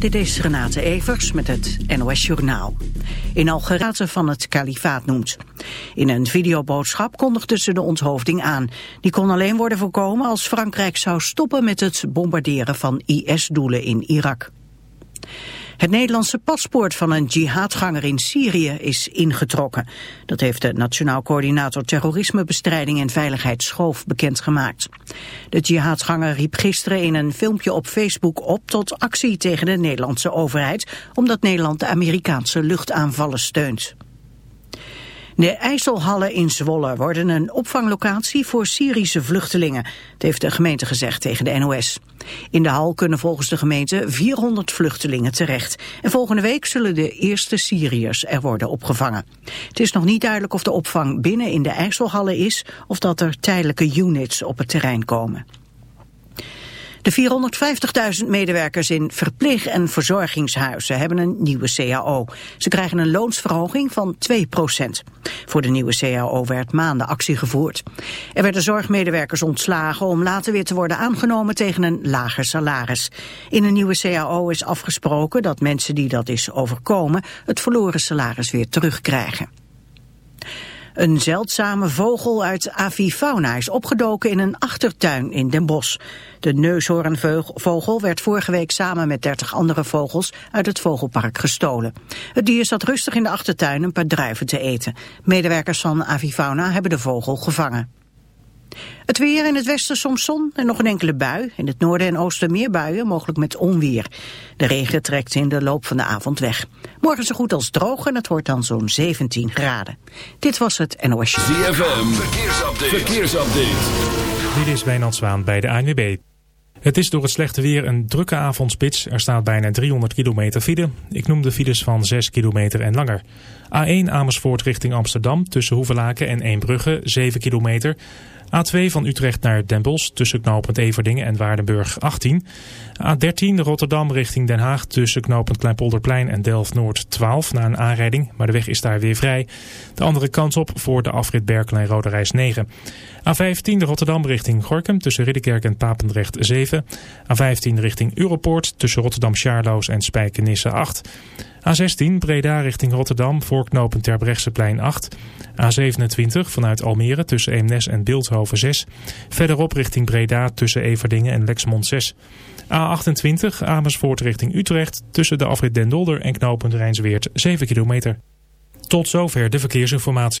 Dit is Renate Evers met het NOS Journaal. In Algerije van het kalifaat noemt. In een videoboodschap kondigde ze de onthoofding aan. Die kon alleen worden voorkomen als Frankrijk zou stoppen met het bombarderen van IS-doelen in Irak. Het Nederlandse paspoort van een jihadganger in Syrië is ingetrokken. Dat heeft de Nationaal Coördinator Terrorismebestrijding en Veiligheid Schoof bekendgemaakt. De jihadganger riep gisteren in een filmpje op Facebook op tot actie tegen de Nederlandse overheid, omdat Nederland de Amerikaanse luchtaanvallen steunt. De IJsselhallen in Zwolle worden een opvanglocatie voor Syrische vluchtelingen. Dat heeft de gemeente gezegd tegen de NOS. In de hal kunnen volgens de gemeente 400 vluchtelingen terecht. En volgende week zullen de eerste Syriërs er worden opgevangen. Het is nog niet duidelijk of de opvang binnen in de IJsselhallen is... of dat er tijdelijke units op het terrein komen. De 450.000 medewerkers in verpleeg- en verzorgingshuizen hebben een nieuwe CAO. Ze krijgen een loonsverhoging van 2% Voor de nieuwe CAO werd maanden actie gevoerd. Er werden zorgmedewerkers ontslagen om later weer te worden aangenomen tegen een lager salaris. In een nieuwe CAO is afgesproken dat mensen die dat is overkomen het verloren salaris weer terugkrijgen. Een zeldzame vogel uit avifauna is opgedoken in een achtertuin in Den Bosch. De neushoornvogel werd vorige week samen met 30 andere vogels uit het vogelpark gestolen. Het dier zat rustig in de achtertuin een paar druiven te eten. Medewerkers van avifauna hebben de vogel gevangen. Het weer in het westen soms zon en nog een enkele bui. In het noorden en oosten meer buien, mogelijk met onweer. De regen trekt in de loop van de avond weg. Morgen zo goed als droog en het wordt dan zo'n 17 graden. Dit was het NOS. ZFM, verkeersupdate. verkeersupdate. Dit is Wijnand Zwaan bij de ANWB. Het is door het slechte weer een drukke avondspits. Er staat bijna 300 kilometer file. Ik noem de files van 6 kilometer en langer. A1 Amersfoort richting Amsterdam tussen Hoevelaken en Eembrugge 7 kilometer. A2 van Utrecht naar Den Bosch tussen knooppunt Everdingen en Waardenburg 18. A13 Rotterdam richting Den Haag tussen knooppunt Kleinpolderplein en Delft-Noord 12 na een aanrijding, maar de weg is daar weer vrij. De andere kant op voor de afrit Berkel Rode Reis 9. A15 Rotterdam richting Gorkum tussen Ridderkerk en Papendrecht 7. A15 richting Europoort tussen Rotterdam-Charloes en Spijkenisse 8. A16 Breda richting Rotterdam voor knooppunt Terbrechtseplein 8. A27 vanuit Almere tussen Eemnes en Beeldhoven 6. Verderop richting Breda tussen Everdingen en Lexmond 6. A28 Amersfoort richting Utrecht tussen de afrit Den Dolder en knooppunt Rijnsweert 7 kilometer. Tot zover de verkeersinformatie.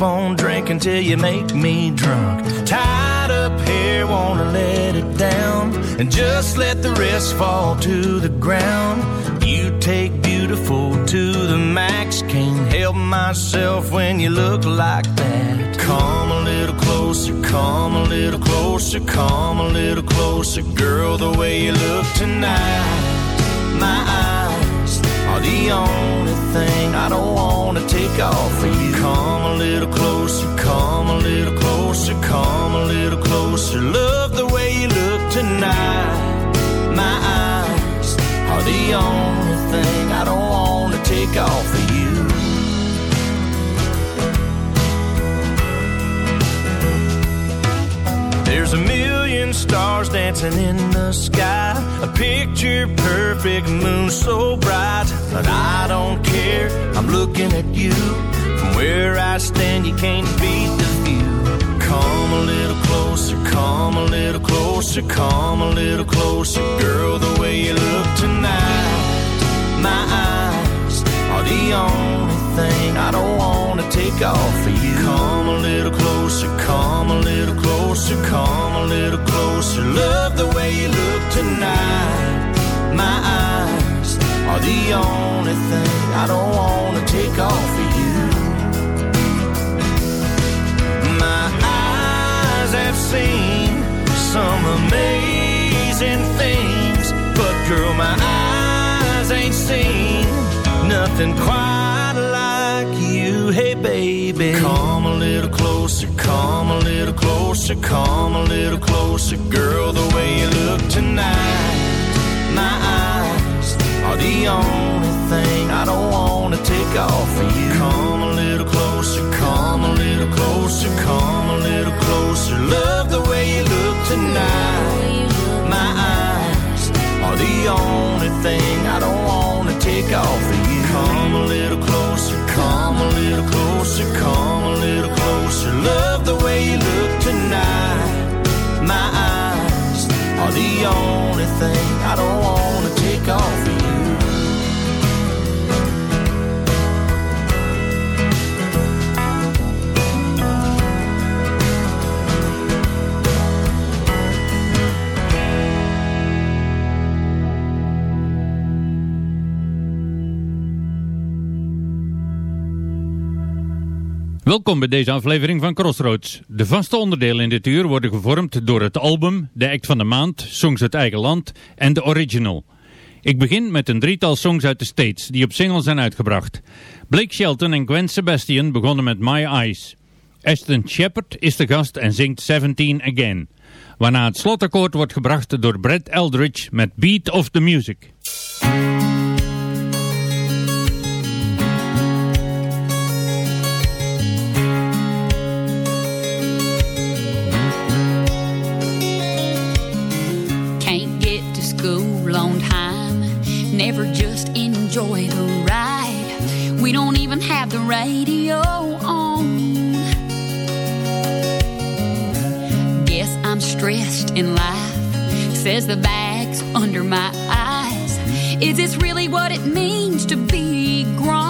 Keep on drinking till you make me drunk. Tied up here, wanna let it down and just let the rest fall to the ground. You take beautiful to the max. Can't help myself when you look like that. Come a little closer, come a little closer, come a little closer, girl. The way you look tonight, the only thing I don't wanna take off for you. Come a little closer, come a little closer, come a little closer. Love the way you look tonight, my eyes are the only thing I don't wanna take off for you. There's a million stars dancing in the sky. A picture perfect moon so bright. But I don't care, I'm looking at you. From where I stand, you can't beat the view. Come a little closer, come a little closer, come a little closer. Girl, the way you look tonight. My eyes are the only thing I don't wanna take off for you. Come a little closer, come a little closer, come a little closer. Love the way you look tonight. My eyes are the only thing I don't wanna take off for you. My eyes have seen some amazing things, but girl, my eyes ain't seen nothing quite. Hey, baby, come a little closer, come a little closer, come a little closer, girl. The way you look tonight, my eyes are the only thing I don't wanna take off for you. Come a little closer, come a little closer, come a little closer. Love the way you look tonight. My eyes are the only thing I don't wanna take off for you. Come a little closer, come a little closer, come a little closer. Love the way you look tonight. My eyes are the only thing I don't wanna take off Welkom bij deze aflevering van Crossroads. De vaste onderdelen in dit uur worden gevormd door het album, de act van de maand, songs uit eigen land en de original. Ik begin met een drietal songs uit de States die op single zijn uitgebracht. Blake Shelton en Gwen Sebastian begonnen met My Eyes. Ashton Shepard is de gast en zingt 17 Again. Waarna het slotakkoord wordt gebracht door Brad Eldridge met Beat of the Music. Never just enjoy the ride. We don't even have the radio on. Guess I'm stressed in life. Says the bags under my eyes. Is this really what it means to be grown?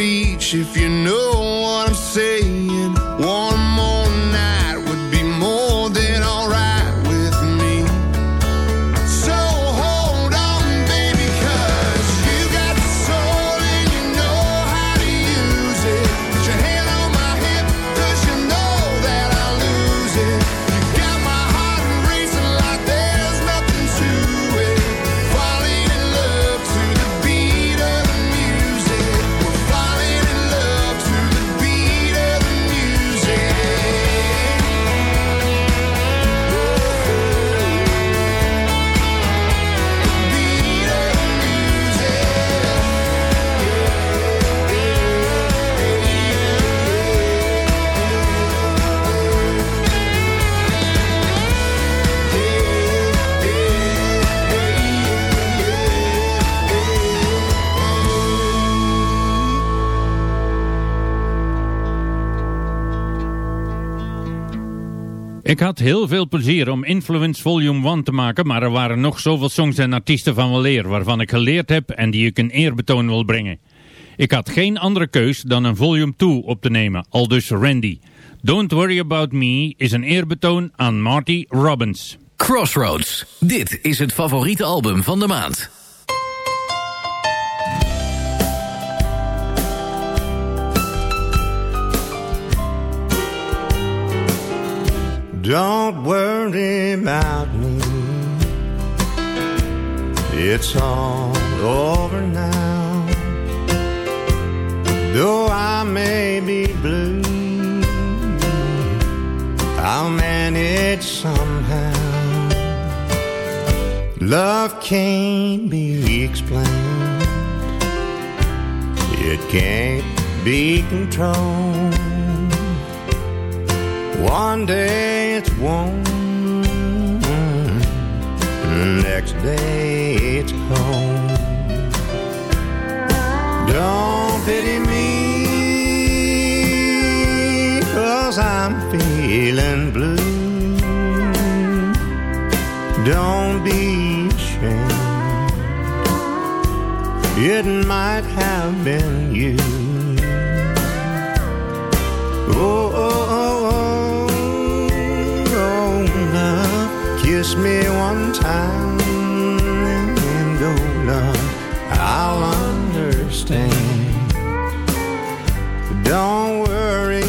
beach, if you know what I'm saying. Ik had heel veel plezier om Influence Volume 1 te maken, maar er waren nog zoveel songs en artiesten van weleer waarvan ik geleerd heb en die ik een eerbetoon wil brengen. Ik had geen andere keus dan een Volume 2 op te nemen, al dus Randy. Don't Worry About Me is een eerbetoon aan Marty Robbins. Crossroads. Dit is het favoriete album van de maand. Don't worry about me. It's all over now. Though I may be blue, I'll manage somehow. Love can't be explained. It can't be controlled. One day it's warm, next day it's cold. Don't pity me, cause I'm feeling blue. Don't be ashamed, it might have been you. Oh, oh, kiss me one time and go, love, I'll understand. Don't worry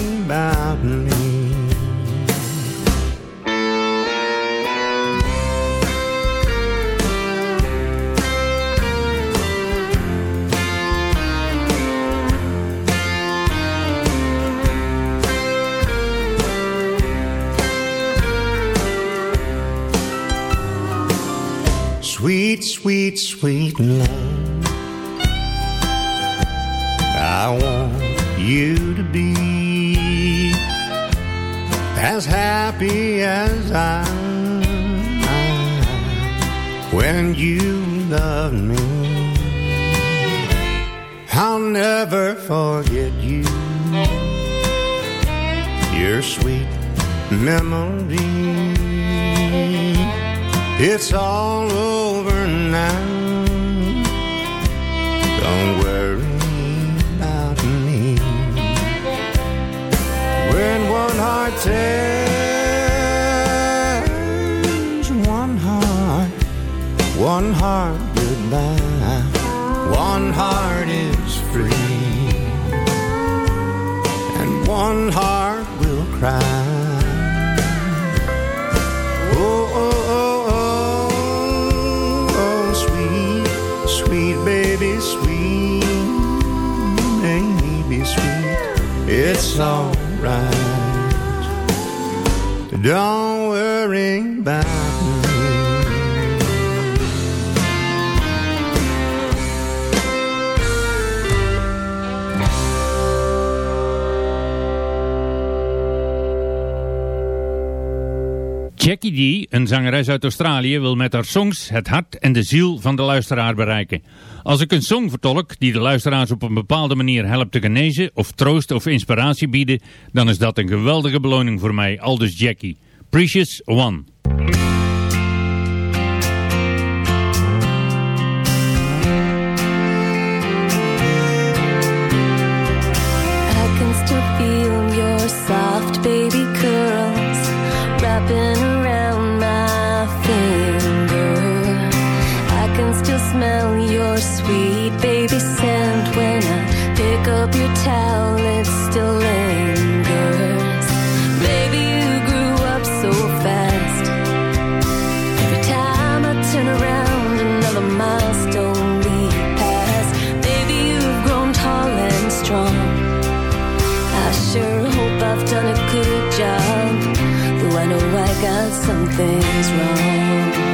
sweet, sweet, sweet love. I want you to be as happy as I am when you love me. I'll never forget you, your sweet memory it's all over now. Don't worry about me. When one heart tears, one heart, one heart goodbye. One heart is free, and one heart. it's alright. Don't Jackie, D, een zangeres uit Australië, wil met haar songs het hart en de ziel van de luisteraar bereiken. Als ik een song vertolk die de luisteraars op een bepaalde manier helpt te genezen of troost of inspiratie bieden, dan is dat een geweldige beloning voor mij, aldus Jackie. Precious One. Is wrong.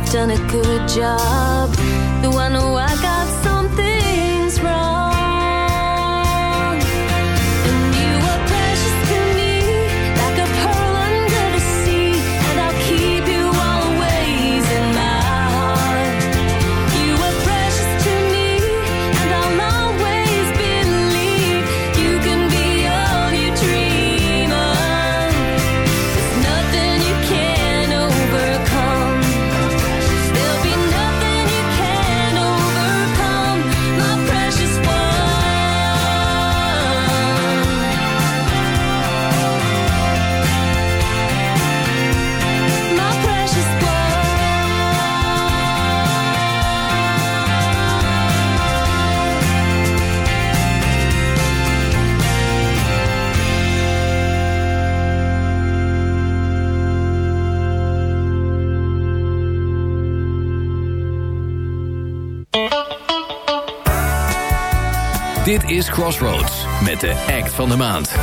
I've done a good job. Crossroads met de act van de maand.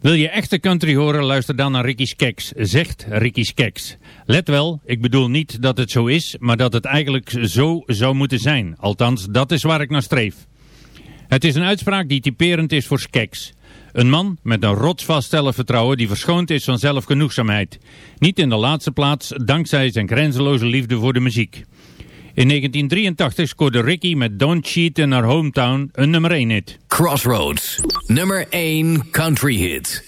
Wil je echte country horen, luister dan naar Ricky's Keks, zegt Ricky's Keks. Let wel, ik bedoel niet dat het zo is, maar dat het eigenlijk zo zou moeten zijn. Althans, dat is waar ik naar streef. Het is een uitspraak die typerend is voor Skeks. Een man met een rotsvast zelfvertrouwen die verschoond is van zelfgenoegzaamheid. Niet in de laatste plaats dankzij zijn grenzeloze liefde voor de muziek. In 1983 scoorde Ricky met Don't Cheat in Our Hometown een nummer 1 hit. Crossroads, nummer 1 country hit.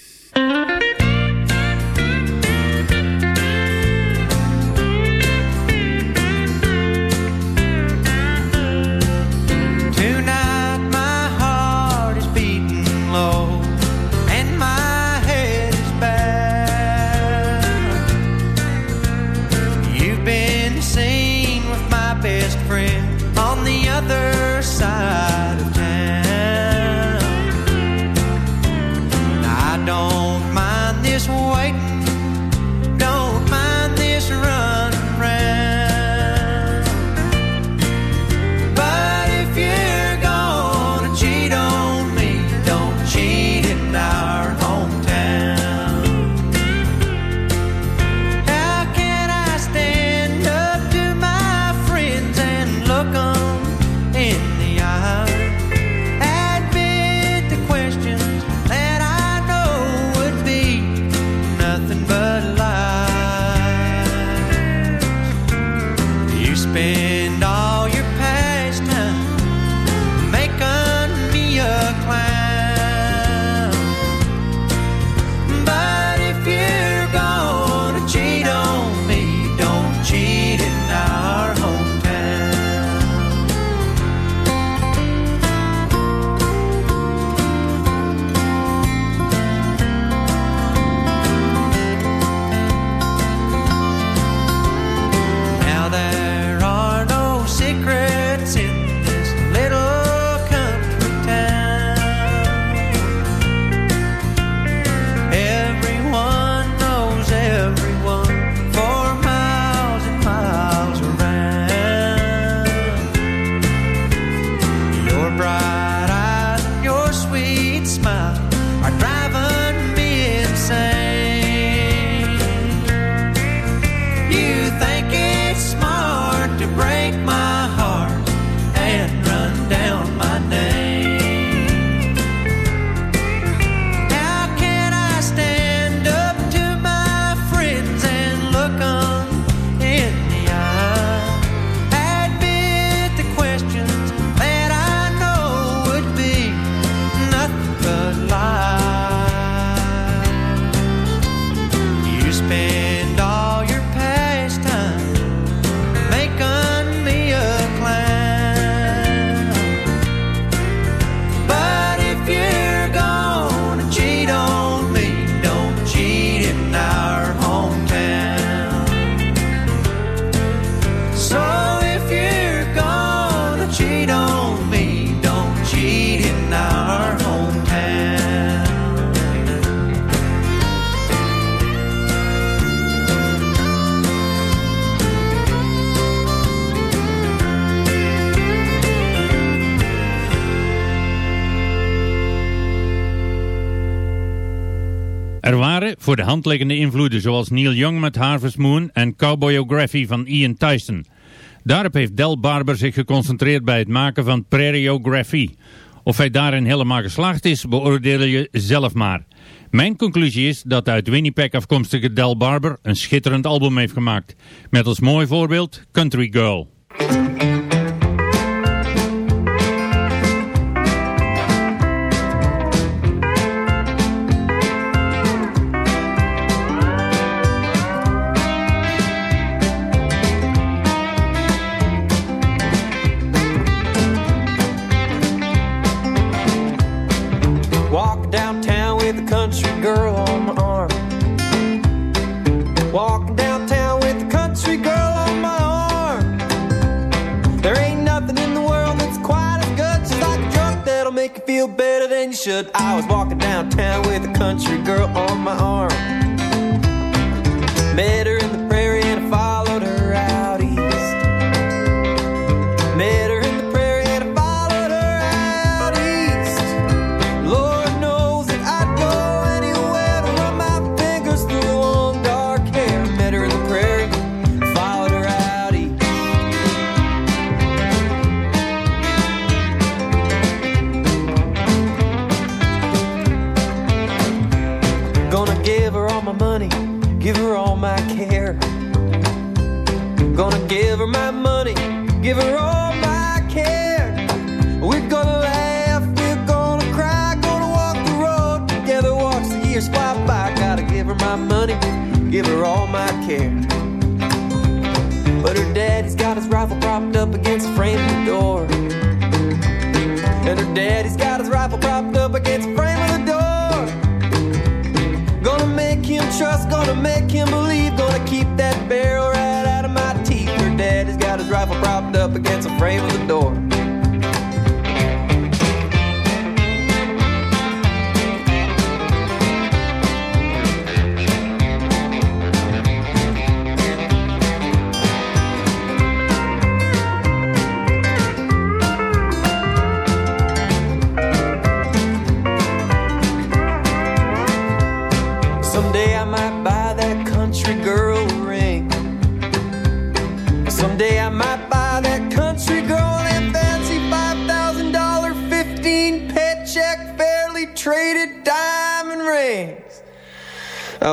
Harvest Moon en Cowboyography van Ian Tyson. Daarop heeft Del Barber zich geconcentreerd bij het maken van Prairiography. Of hij daarin helemaal geslaagd is, beoordeel je zelf maar. Mijn conclusie is dat de uit Winnipeg afkomstige Del Barber een schitterend album heeft gemaakt. Met als mooi voorbeeld Country Girl.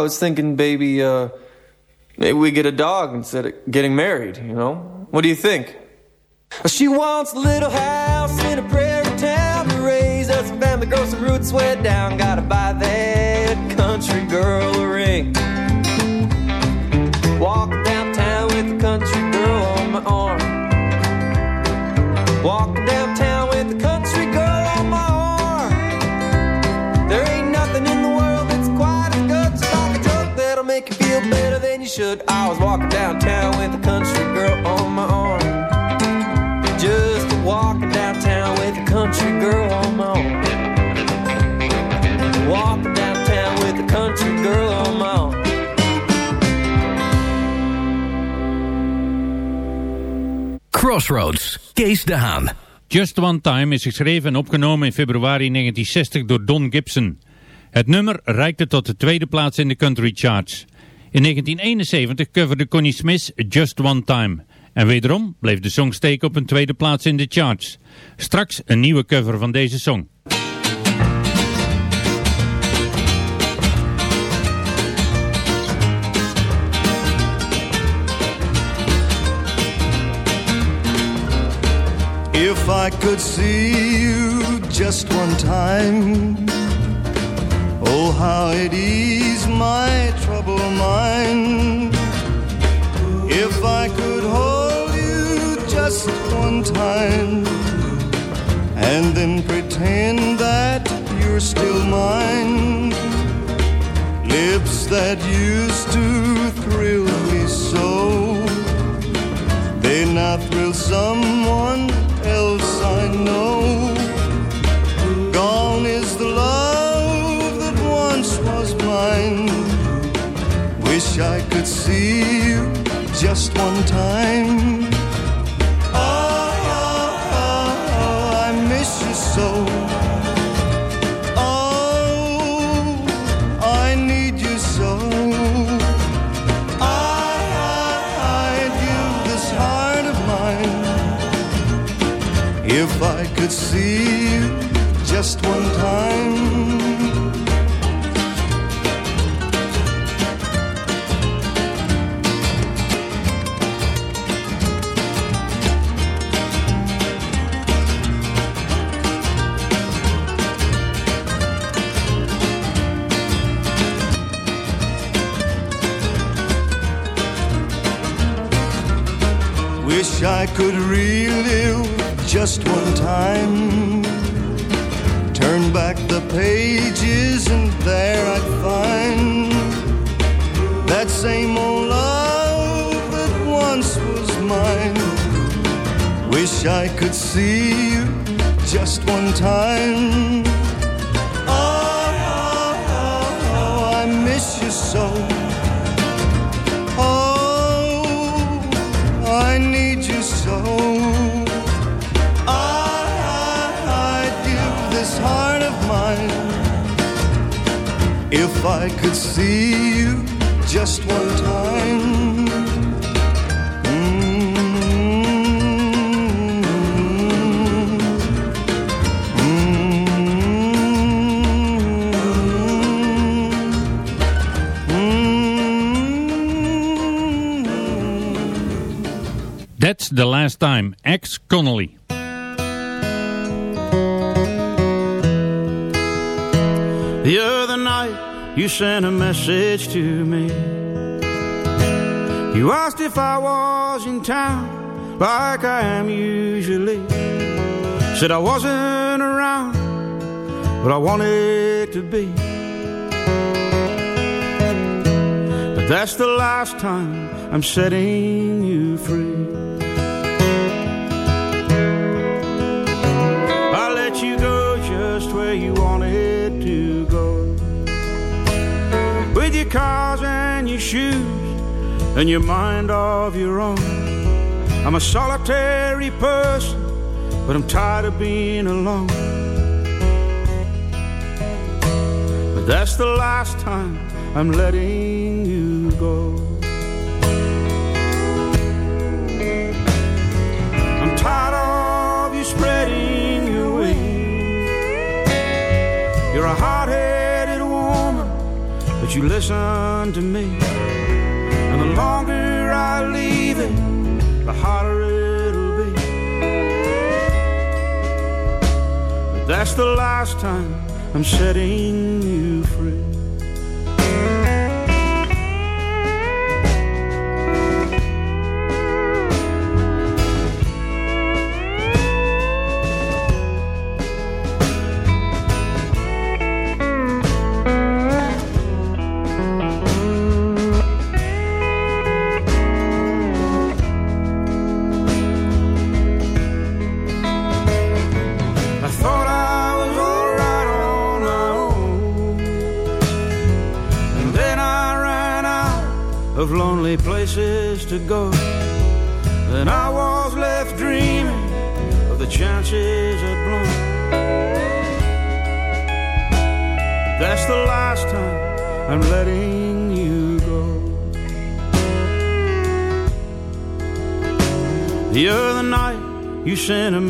Was thinking, baby, uh, maybe we get a dog instead of getting married, you know? What do you think? She wants a little house in a prairie town to raise us a family, grow some roots way down. Gotta buy that country girl a ring. Walk downtown with the country girl on my arm. Walk should. I was walking downtown with the country girl on my arm. Just walking downtown with a country girl on my arm. Walking downtown with a country girl on my arm. Crossroads, Kees de Haan. Just One Time is geschreven en opgenomen in februari 1960 door Don Gibson. Het nummer reikte tot de tweede plaats in de country charts. In 1971 coverde Connie Smith Just One Time. En wederom bleef de song steken op een tweede plaats in de charts. Straks een nieuwe cover van deze song. If I could see you just one time, oh, how it ease my troubled mind. If I could hold you just one time, and then pretend that you're still mine. Lips that used to thrill me so they now thrill someone else I know. I could see you just one time. Oh, oh, oh, oh, I miss you so. Oh, I need you so. I, give this heart of mine if I could see you just one time. Wish I could relive just one time. Turn back the pages and there I'd find that same old love that once was mine. Wish I could see you just one time. I could see you just one time. That's the last time. Ex Connolly. Yeah you sent a message to me. You asked if I was in town, like I am usually. Said I wasn't around, but I wanted to be. But that's the last time I'm setting you free. Cars and your shoes and your mind of your own. I'm a solitary person, but I'm tired of being alone. But that's the last time I'm letting you go. I'm tired of you spreading your wings. You're a woman, but you listen to me. And the longer I leave it, the harder it'll be. But that's the last time I'm setting you free.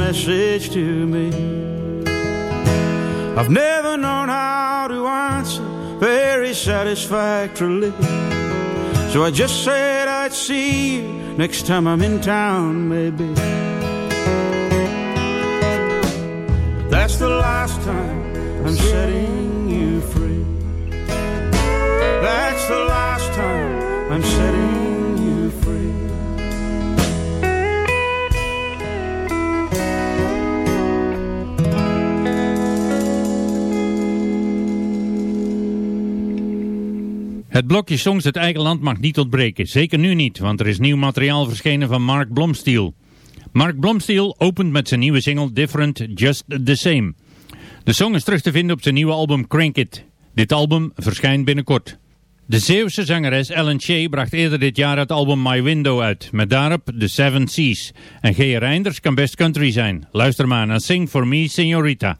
Message to me. I've never known how to answer very satisfactorily. So I just said I'd see you next time I'm in town, maybe. That's the last time I'm setting you free. That's the last time I'm setting Het blokje songs uit eigen land mag niet ontbreken. Zeker nu niet, want er is nieuw materiaal verschenen van Mark Blomstiel. Mark Blomstiel opent met zijn nieuwe single Different Just The Same. De song is terug te vinden op zijn nieuwe album Crank It. Dit album verschijnt binnenkort. De Zeeuwse zangeres Ellen Shea bracht eerder dit jaar het album My Window uit, met daarop The Seven Seas. En G. Reinders kan best country zijn. Luister maar naar Sing For Me, Senorita.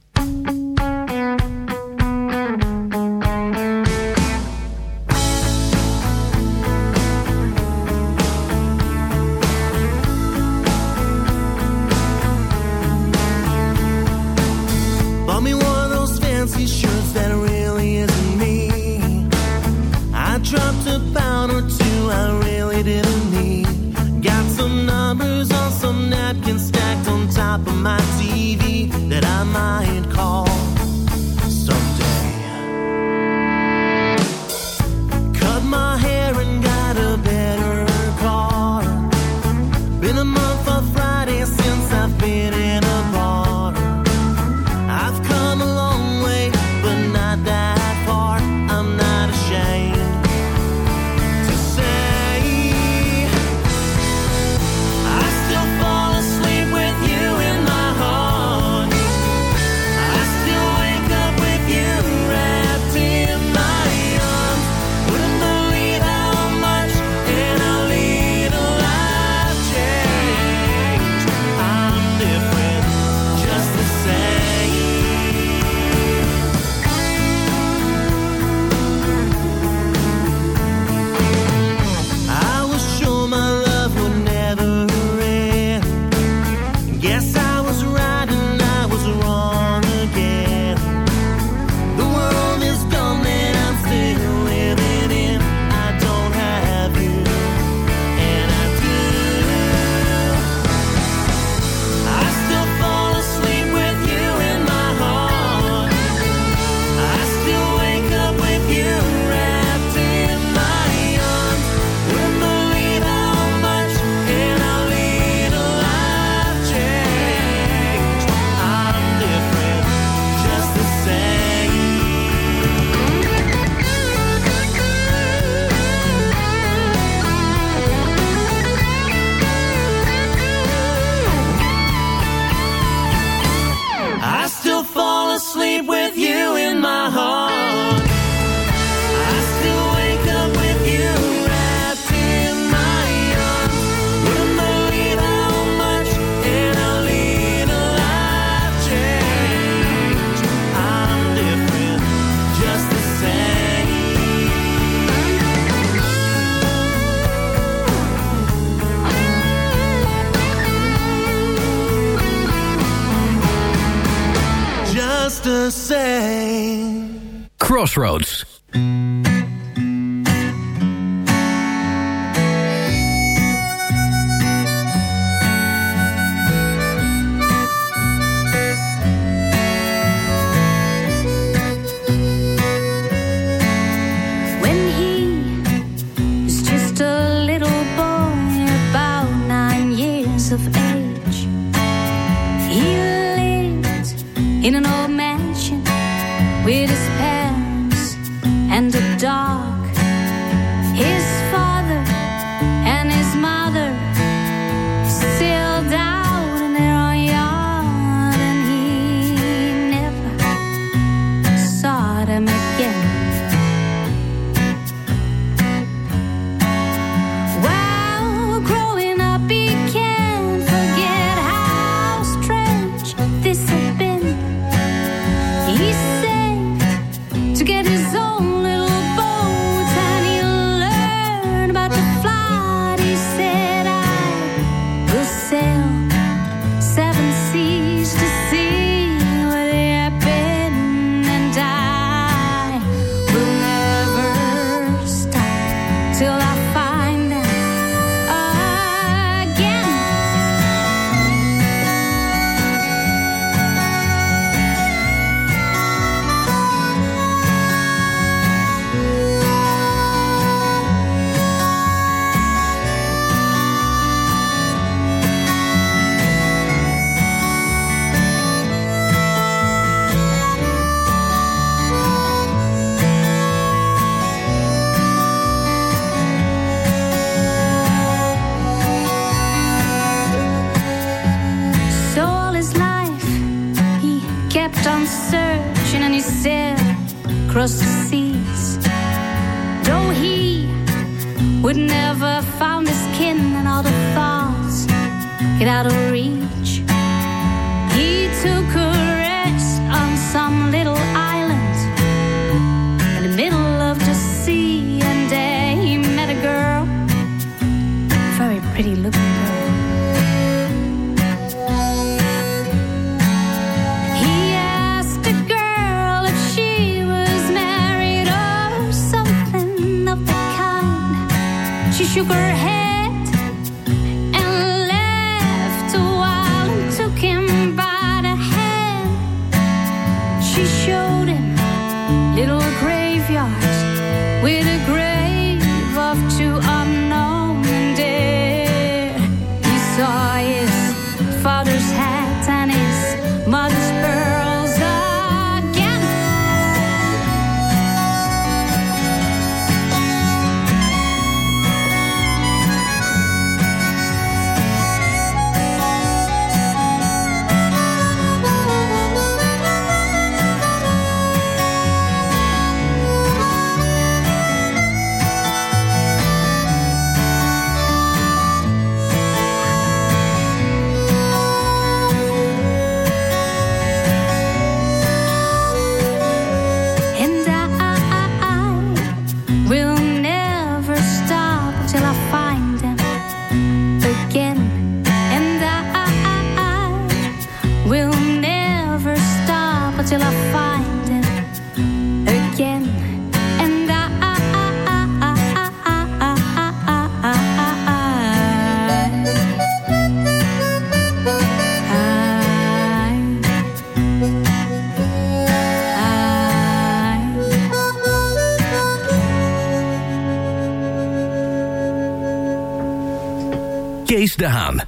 Mahan.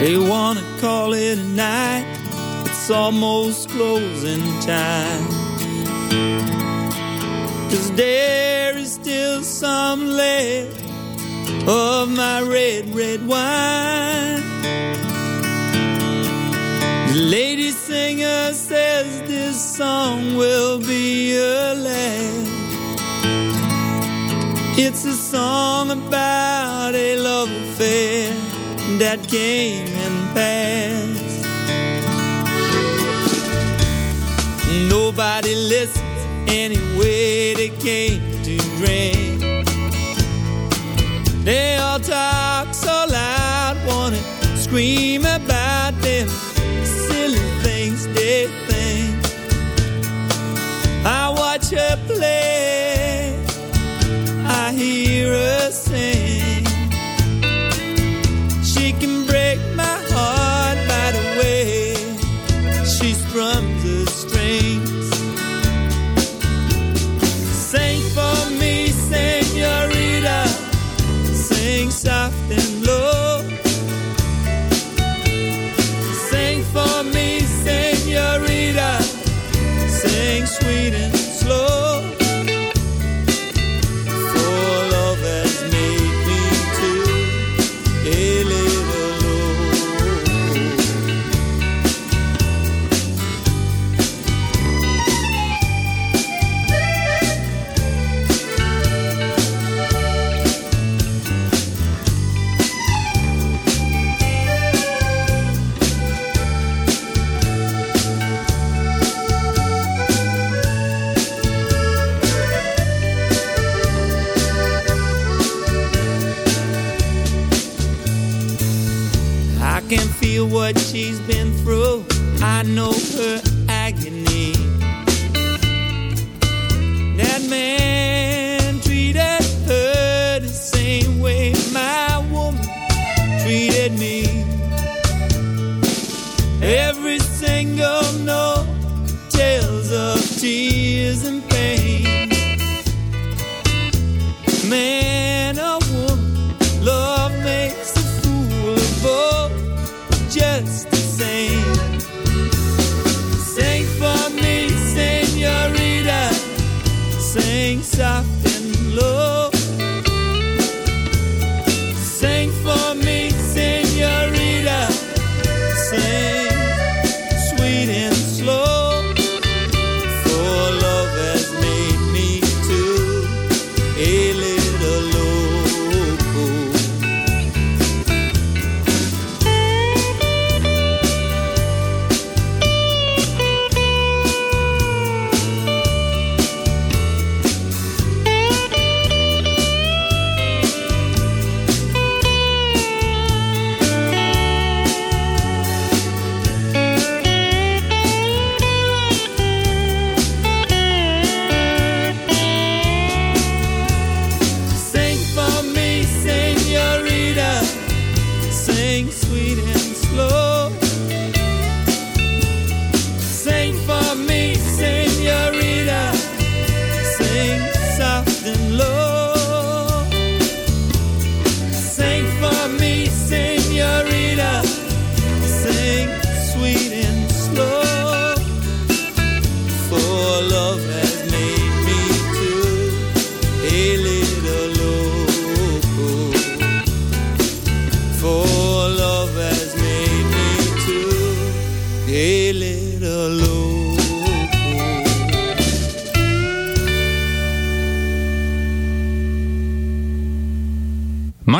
They wanna call it a night. It's almost closing time. Cause there is still some left of my red, red wine. Late song will be. It's a song about a love affair that came and passed. Nobody listens anyway they came to drink. They all talk so loud, wanna scream about them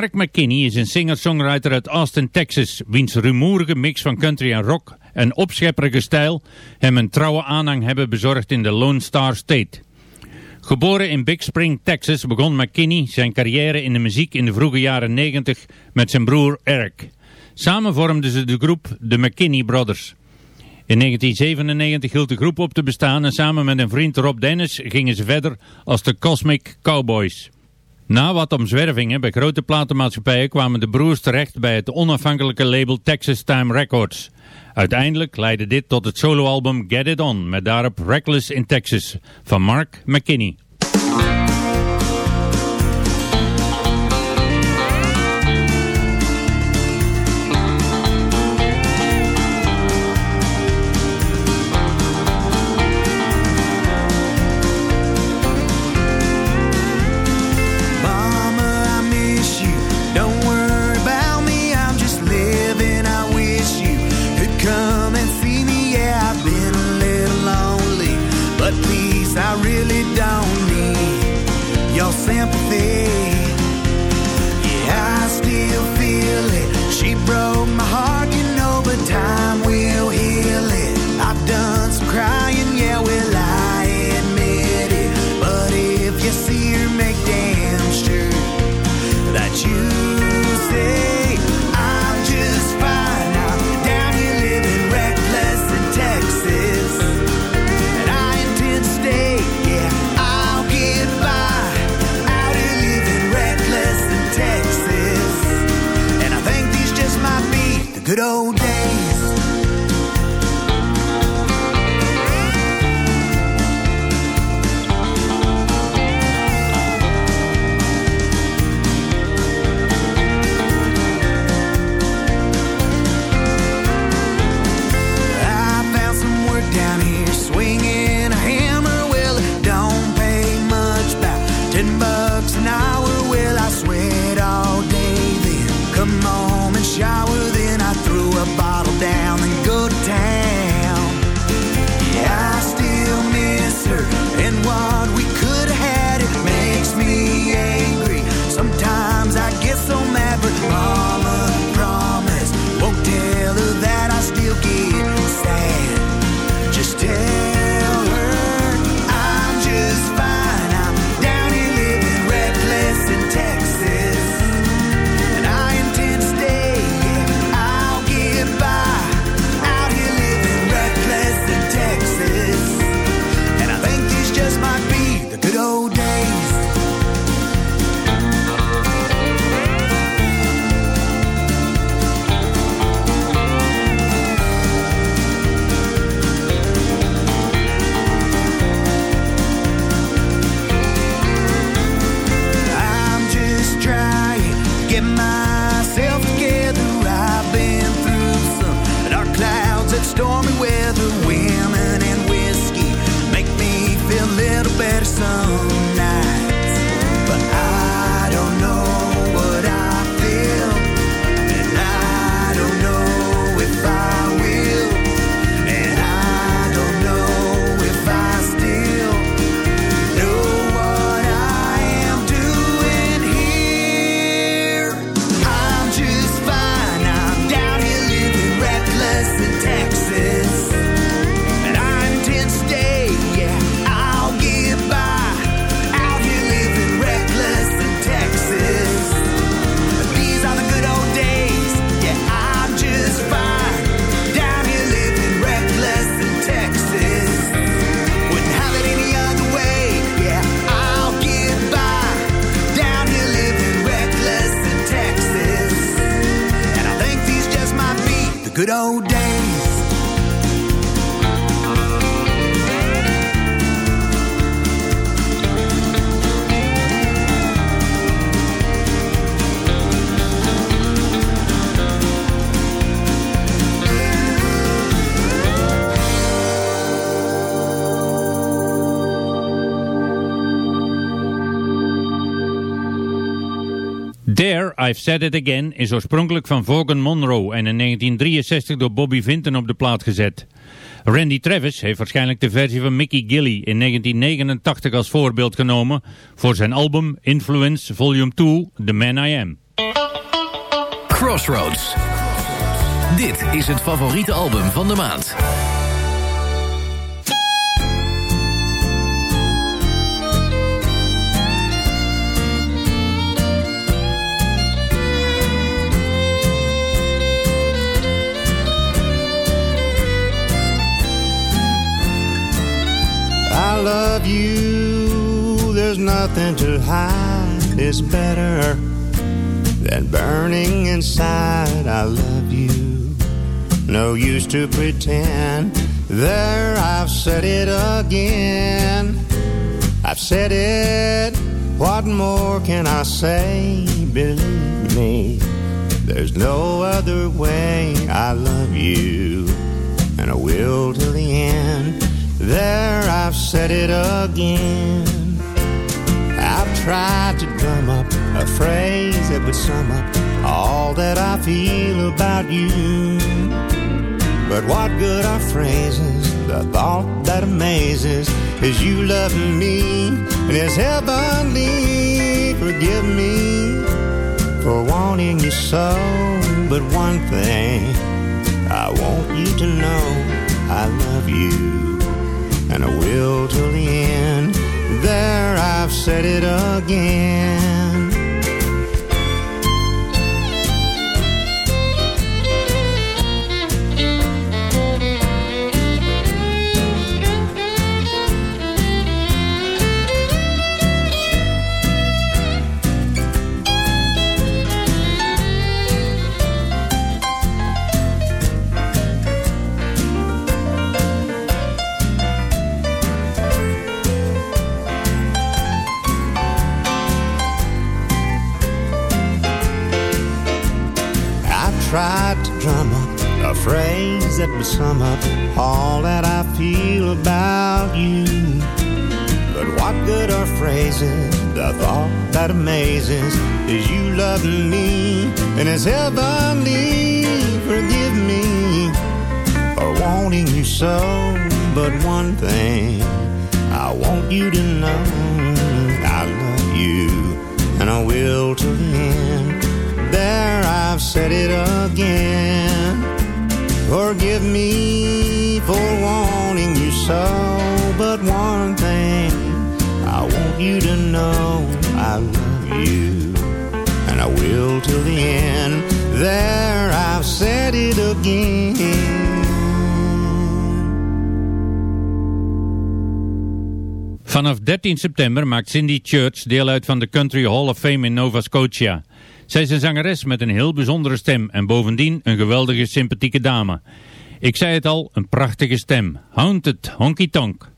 Mark McKinney is een singer-songwriter uit Austin, Texas, wiens rumoerige mix van country en rock en opschepperige stijl hem een trouwe aanhang hebben bezorgd in de Lone Star State. Geboren in Big Spring, Texas, begon McKinney zijn carrière in de muziek in de vroege jaren 90 met zijn broer Eric. Samen vormden ze de groep The McKinney Brothers. In 1997 hield de groep op te bestaan en samen met een vriend Rob Dennis gingen ze verder als de Cosmic Cowboys. Na wat omzwervingen bij grote platenmaatschappijen kwamen de broers terecht bij het onafhankelijke label Texas Time Records. Uiteindelijk leidde dit tot het soloalbum Get It On met daarop Reckless in Texas van Mark McKinney. good old I've Said It Again is oorspronkelijk van Vaughan Monroe en in 1963 door Bobby Vinton op de plaat gezet. Randy Travis heeft waarschijnlijk de versie van Mickey Gilley in 1989 als voorbeeld genomen voor zijn album Influence Volume 2, The Man I Am. Crossroads. Dit is het favoriete album van de maand. Love you, there's nothing to hide. It's better than burning inside. I love you, no use to pretend. There, I've said it again. I've said it, what more can I say? Believe me, there's no other way. I love you, and I will till the end. There, I've said it again. I've tried to drum up a phrase that would sum up all that I feel about you. But what good are phrases? The thought that amazes is you loving me and it's heavenly. Forgive me for wanting you so. But one thing I want you to know I love you and I will till the end. There, I've said it again. Phrase that would sum up all that I feel about you. But what good are phrases? The thought that amazes is you love me and it's heavenly. Forgive me for wanting you so. But one thing I want you to know I love you and I will to the end. There, I've said it again. Forgive me for wanting you so, but one thing I want you to know I love you, and I will till the end. There, I've said it again. Vanaf 13 september maakt Cindy Church deel uit van de Country Hall of Fame in Nova Scotia. Zij is een zangeres met een heel bijzondere stem en bovendien een geweldige sympathieke dame. Ik zei het al, een prachtige stem. Haunted Honky Tonk.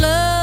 Love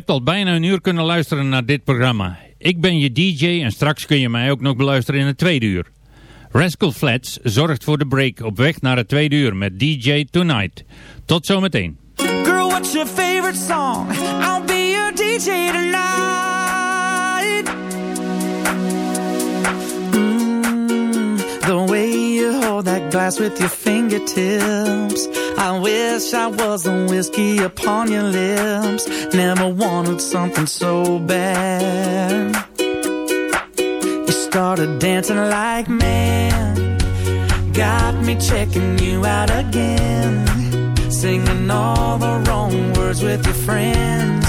hebt al bijna een uur kunnen luisteren naar dit programma. Ik ben je DJ en straks kun je mij ook nog beluisteren in het tweede uur. Rascal Flats zorgt voor de break op weg naar het tweede uur met DJ Tonight. Tot zometeen. Girl, what's your favorite song? I'll be your DJ tonight. That glass with your fingertips. I wish I was the whiskey upon your lips. Never wanted something so bad. You started dancing like man. Got me checking you out again. Singing all the wrong words with your friends.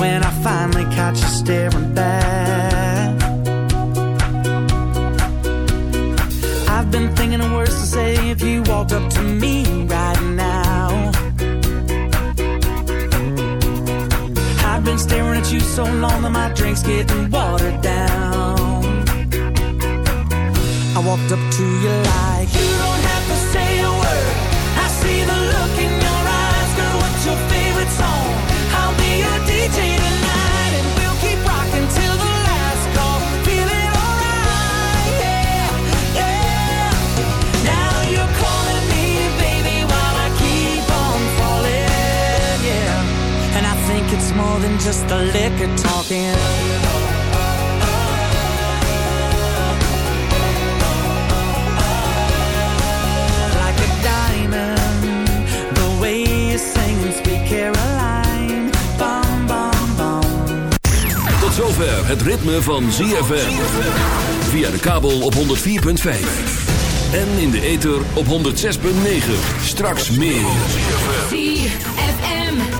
When I finally caught you staring back. If you walked up to me right now. I've been staring at you so long that my drink's getting watered down. I walked up to you like just the liquor talking. Like a diamond, the way you sing, sweet Caroline. Bum, bum, bum. Tot zover het ritme van ZFM. Via de kabel op 104.5. En in de ether op 106.9. Straks meer. ZFM.